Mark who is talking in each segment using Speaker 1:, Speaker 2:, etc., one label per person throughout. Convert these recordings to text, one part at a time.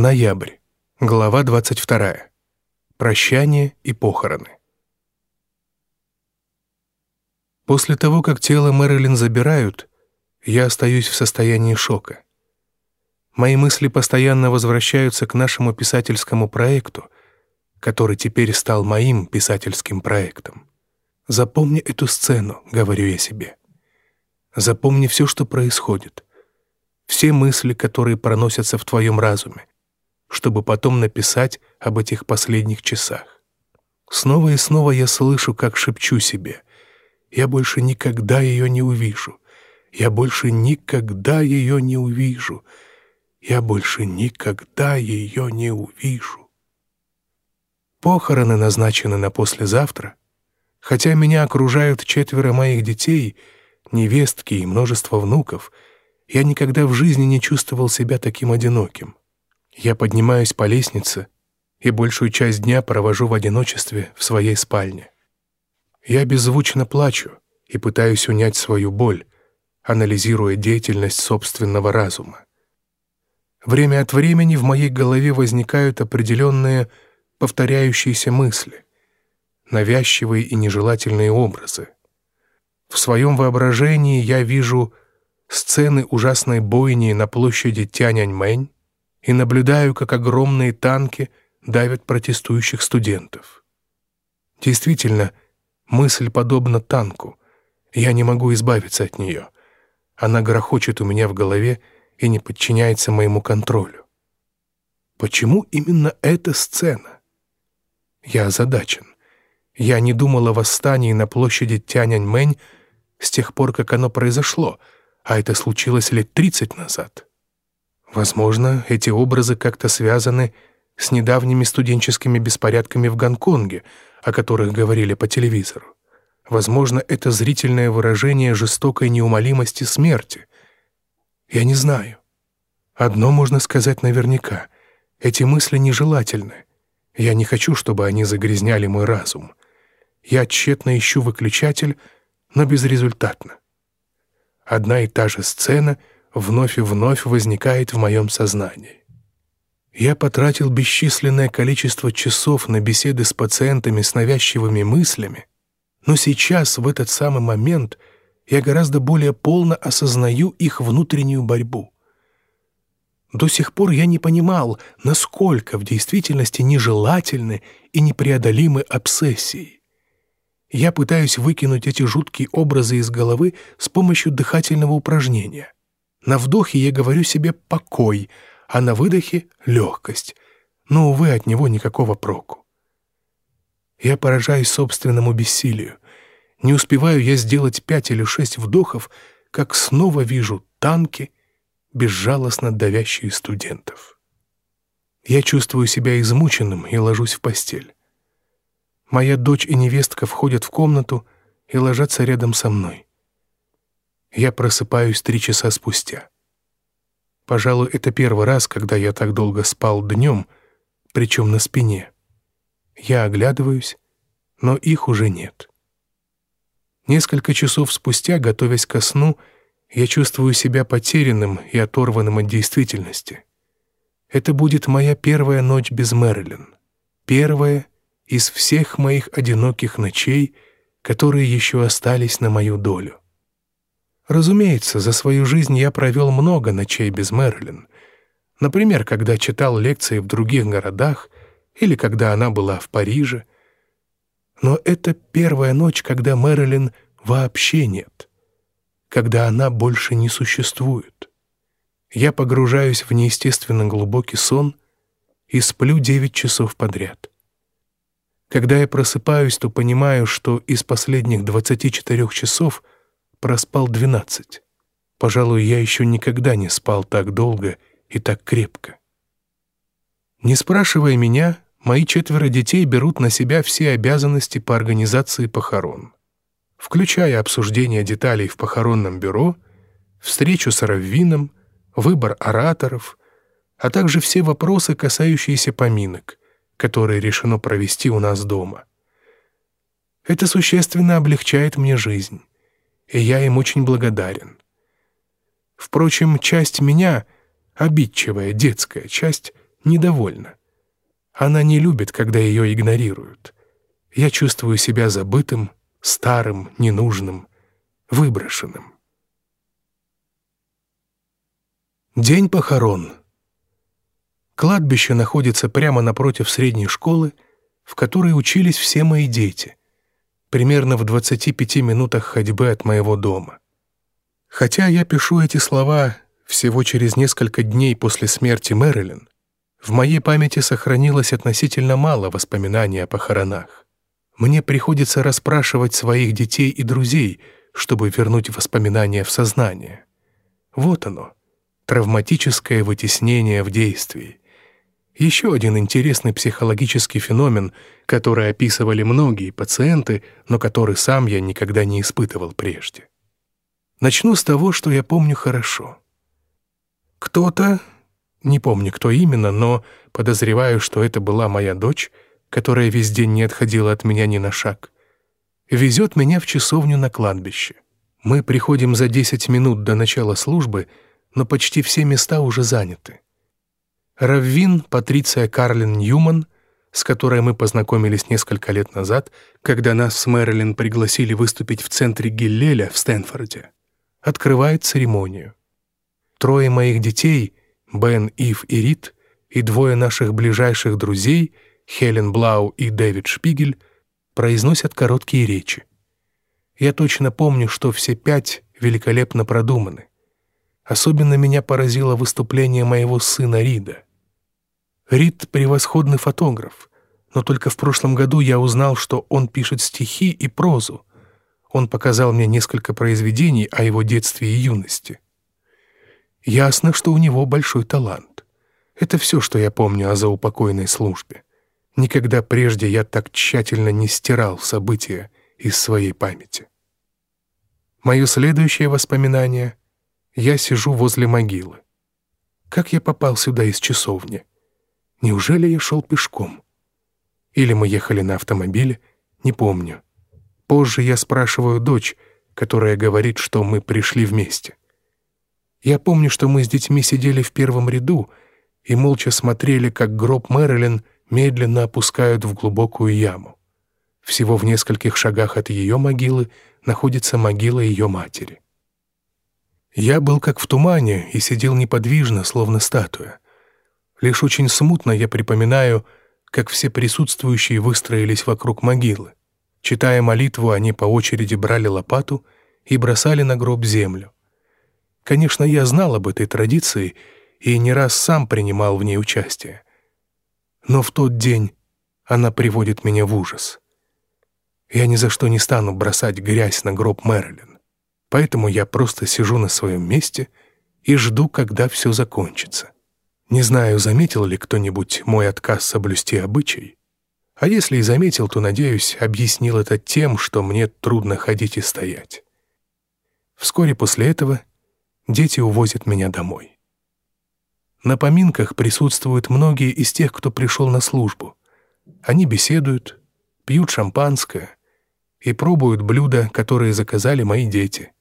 Speaker 1: Ноябрь. Глава 22. Прощание и похороны. После того, как тело Мэрилин забирают, я остаюсь в состоянии шока. Мои мысли постоянно возвращаются к нашему писательскому проекту, который теперь стал моим писательским проектом. «Запомни эту сцену», — говорю я себе. «Запомни все, что происходит, все мысли, которые проносятся в твоем разуме, чтобы потом написать об этих последних часах. Снова и снова я слышу, как шепчу себе. Я больше никогда ее не увижу. Я больше никогда ее не увижу. Я больше никогда ее не увижу. Похороны назначены на послезавтра. Хотя меня окружают четверо моих детей, невестки и множество внуков, я никогда в жизни не чувствовал себя таким одиноким. Я поднимаюсь по лестнице и большую часть дня провожу в одиночестве в своей спальне. Я беззвучно плачу и пытаюсь унять свою боль, анализируя деятельность собственного разума. Время от времени в моей голове возникают определенные повторяющиеся мысли, навязчивые и нежелательные образы. В своем воображении я вижу сцены ужасной бойни на площади Тяньаньмэнь, и наблюдаю, как огромные танки давят протестующих студентов. Действительно, мысль подобна танку. Я не могу избавиться от нее. Она грохочет у меня в голове и не подчиняется моему контролю. Почему именно эта сцена? Я озадачен. Я не думал о восстании на площади Тяньаньмэнь с тех пор, как оно произошло, а это случилось лет 30 назад. Возможно, эти образы как-то связаны с недавними студенческими беспорядками в Гонконге, о которых говорили по телевизору. Возможно, это зрительное выражение жестокой неумолимости смерти. Я не знаю. Одно можно сказать наверняка. Эти мысли нежелательны. Я не хочу, чтобы они загрязняли мой разум. Я тщетно ищу выключатель, но безрезультатно. Одна и та же сцена — вновь и вновь возникает в моем сознании. Я потратил бесчисленное количество часов на беседы с пациентами с навязчивыми мыслями, но сейчас, в этот самый момент, я гораздо более полно осознаю их внутреннюю борьбу. До сих пор я не понимал, насколько в действительности нежелательны и непреодолимы обсессии. Я пытаюсь выкинуть эти жуткие образы из головы с помощью дыхательного упражнения — на вдохе я говорю себе «покой», а на выдохе — «легкость». Но, увы, от него никакого проку. Я поражаюсь собственному бессилию. Не успеваю я сделать пять или шесть вдохов, как снова вижу танки, безжалостно давящие студентов. Я чувствую себя измученным и ложусь в постель. Моя дочь и невестка входят в комнату и ложатся рядом со мной. Я просыпаюсь три часа спустя. Пожалуй, это первый раз, когда я так долго спал днем, причем на спине. Я оглядываюсь, но их уже нет. Несколько часов спустя, готовясь ко сну, я чувствую себя потерянным и оторванным от действительности. Это будет моя первая ночь без Мэрилин. Первая из всех моих одиноких ночей, которые еще остались на мою долю. Разумеется, за свою жизнь я провел много ночей без Мэрилин. Например, когда читал лекции в других городах или когда она была в Париже. Но это первая ночь, когда Мэрилин вообще нет, когда она больше не существует. Я погружаюсь в неестественно глубокий сон и сплю девять часов подряд. Когда я просыпаюсь, то понимаю, что из последних 24 часов — проспал двенадцать. Пожалуй, я еще никогда не спал так долго и так крепко. Не спрашивая меня, мои четверо детей берут на себя все обязанности по организации похорон, включая обсуждение деталей в похоронном бюро, встречу с раввином, выбор ораторов, а также все вопросы, касающиеся поминок, которые решено провести у нас дома. Это существенно облегчает мне жизнь и я им очень благодарен. Впрочем, часть меня, обидчивая детская часть, недовольна. Она не любит, когда ее игнорируют. Я чувствую себя забытым, старым, ненужным, выброшенным. День похорон. Кладбище находится прямо напротив средней школы, в которой учились все мои дети, примерно в 25 минутах ходьбы от моего дома. Хотя я пишу эти слова всего через несколько дней после смерти Мэрилин, в моей памяти сохранилось относительно мало воспоминаний о похоронах. Мне приходится расспрашивать своих детей и друзей, чтобы вернуть воспоминания в сознание. Вот оно, травматическое вытеснение в действии. Еще один интересный психологический феномен, который описывали многие пациенты, но который сам я никогда не испытывал прежде. Начну с того, что я помню хорошо. Кто-то, не помню, кто именно, но подозреваю, что это была моя дочь, которая весь день не отходила от меня ни на шаг, везет меня в часовню на кладбище. Мы приходим за 10 минут до начала службы, но почти все места уже заняты. Раввин Патриция Карлин Ньюман, с которой мы познакомились несколько лет назад, когда нас с Мэрилин пригласили выступить в центре Гиллеля в Стэнфорде, открывает церемонию. Трое моих детей, Бен, Ив и Рит, и двое наших ближайших друзей, Хелен Блау и Дэвид Шпигель, произносят короткие речи. Я точно помню, что все пять великолепно продуманы. Особенно меня поразило выступление моего сына Рида. Рид — превосходный фотограф, но только в прошлом году я узнал, что он пишет стихи и прозу. Он показал мне несколько произведений о его детстве и юности. Ясно, что у него большой талант. Это все, что я помню о заупокойной службе. Никогда прежде я так тщательно не стирал события из своей памяти. Мое следующее воспоминание — я сижу возле могилы. Как я попал сюда из часовни? Неужели я шел пешком? Или мы ехали на автомобиле? Не помню. Позже я спрашиваю дочь, которая говорит, что мы пришли вместе. Я помню, что мы с детьми сидели в первом ряду и молча смотрели, как гроб Мэрилин медленно опускают в глубокую яму. Всего в нескольких шагах от ее могилы находится могила ее матери. Я был как в тумане и сидел неподвижно, словно статуя. Лишь очень смутно я припоминаю, как все присутствующие выстроились вокруг могилы. Читая молитву, они по очереди брали лопату и бросали на гроб землю. Конечно, я знал об этой традиции и не раз сам принимал в ней участие. Но в тот день она приводит меня в ужас. Я ни за что не стану бросать грязь на гроб Мэрилин. Поэтому я просто сижу на своем месте и жду, когда все закончится. Не знаю, заметил ли кто-нибудь мой отказ соблюсти обычай. А если и заметил, то, надеюсь, объяснил это тем, что мне трудно ходить и стоять. Вскоре после этого дети увозят меня домой. На поминках присутствуют многие из тех, кто пришел на службу. Они беседуют, пьют шампанское и пробуют блюда, которые заказали мои дети.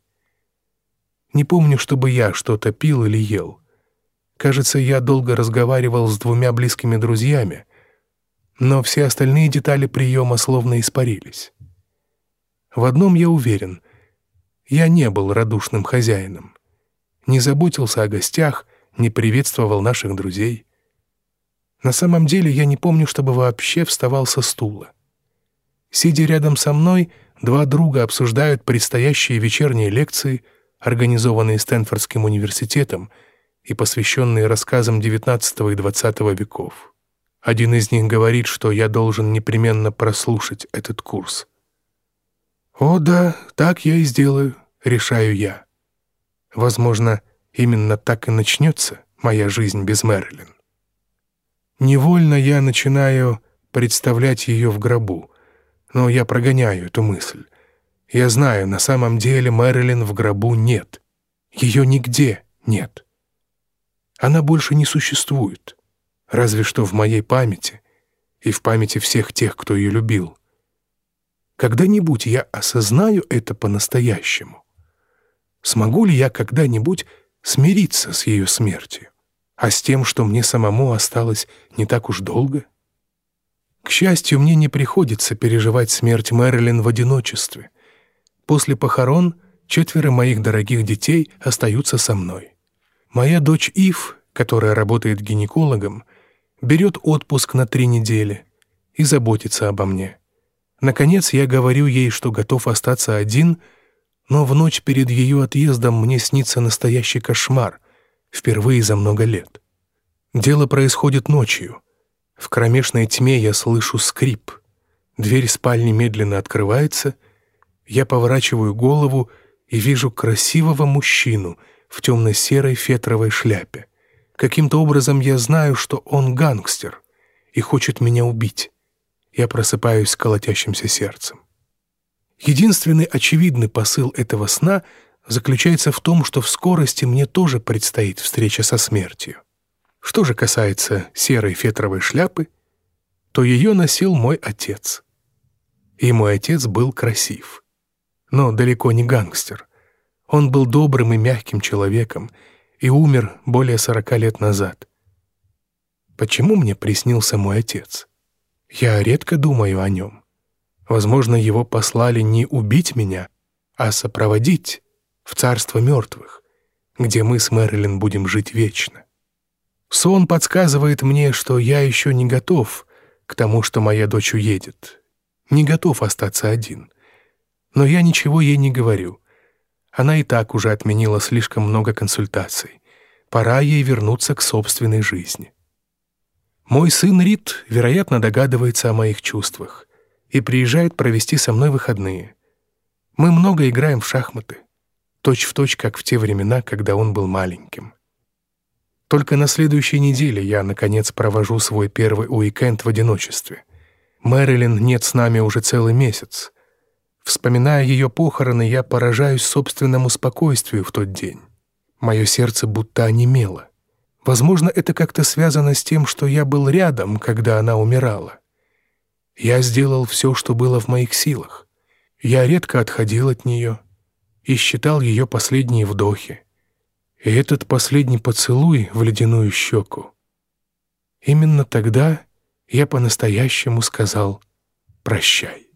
Speaker 1: Не помню, чтобы я что-то пил или ел — Кажется, я долго разговаривал с двумя близкими друзьями, но все остальные детали приема словно испарились. В одном я уверен. Я не был радушным хозяином. Не заботился о гостях, не приветствовал наших друзей. На самом деле я не помню, чтобы вообще вставал со стула. Сидя рядом со мной, два друга обсуждают предстоящие вечерние лекции, организованные Стэнфордским университетом — и посвященные рассказам XIX и XX веков. Один из них говорит, что я должен непременно прослушать этот курс. «О да, так я и сделаю», — решаю я. Возможно, именно так и начнется моя жизнь без Мэрилин. Невольно я начинаю представлять ее в гробу, но я прогоняю эту мысль. Я знаю, на самом деле Мэрилин в гробу нет. Ее нигде нет. Она больше не существует, разве что в моей памяти и в памяти всех тех, кто ее любил. Когда-нибудь я осознаю это по-настоящему. Смогу ли я когда-нибудь смириться с ее смертью? а с тем, что мне самому осталось не так уж долго? К счастью, мне не приходится переживать смерть Мэрилин в одиночестве. После похорон четверо моих дорогих детей остаются со мной. Моя дочь Ив, которая работает гинекологом, берет отпуск на три недели и заботится обо мне. Наконец я говорю ей, что готов остаться один, но в ночь перед ее отъездом мне снится настоящий кошмар, впервые за много лет. Дело происходит ночью. В кромешной тьме я слышу скрип. Дверь спальни медленно открывается. Я поворачиваю голову и вижу красивого мужчину в темно-серой фетровой шляпе. Каким-то образом я знаю, что он гангстер и хочет меня убить. Я просыпаюсь с колотящимся сердцем. Единственный очевидный посыл этого сна заключается в том, что в скорости мне тоже предстоит встреча со смертью. Что же касается серой фетровой шляпы, то ее носил мой отец. И мой отец был красив. Но далеко не гангстер. Он был добрым и мягким человеком и умер более сорока лет назад. Почему мне приснился мой отец? Я редко думаю о нем. Возможно, его послали не убить меня, а сопроводить в царство мертвых, где мы с Мэрилин будем жить вечно. Сон подсказывает мне, что я еще не готов к тому, что моя дочь уедет. Не готов остаться один. Но я ничего ей не говорю. Она и так уже отменила слишком много консультаций. Пора ей вернуться к собственной жизни. Мой сын Рид, вероятно, догадывается о моих чувствах и приезжает провести со мной выходные. Мы много играем в шахматы, точь-в-точь, точь, как в те времена, когда он был маленьким. Только на следующей неделе я, наконец, провожу свой первый уикенд в одиночестве. Мэрилин нет с нами уже целый месяц. Вспоминая ее похороны, я поражаюсь собственному спокойствию в тот день. Мое сердце будто онемело. Возможно, это как-то связано с тем, что я был рядом, когда она умирала. Я сделал все, что было в моих силах. Я редко отходил от нее и считал ее последние вдохи. И этот последний поцелуй в ледяную щеку. Именно тогда я по-настоящему сказал «прощай».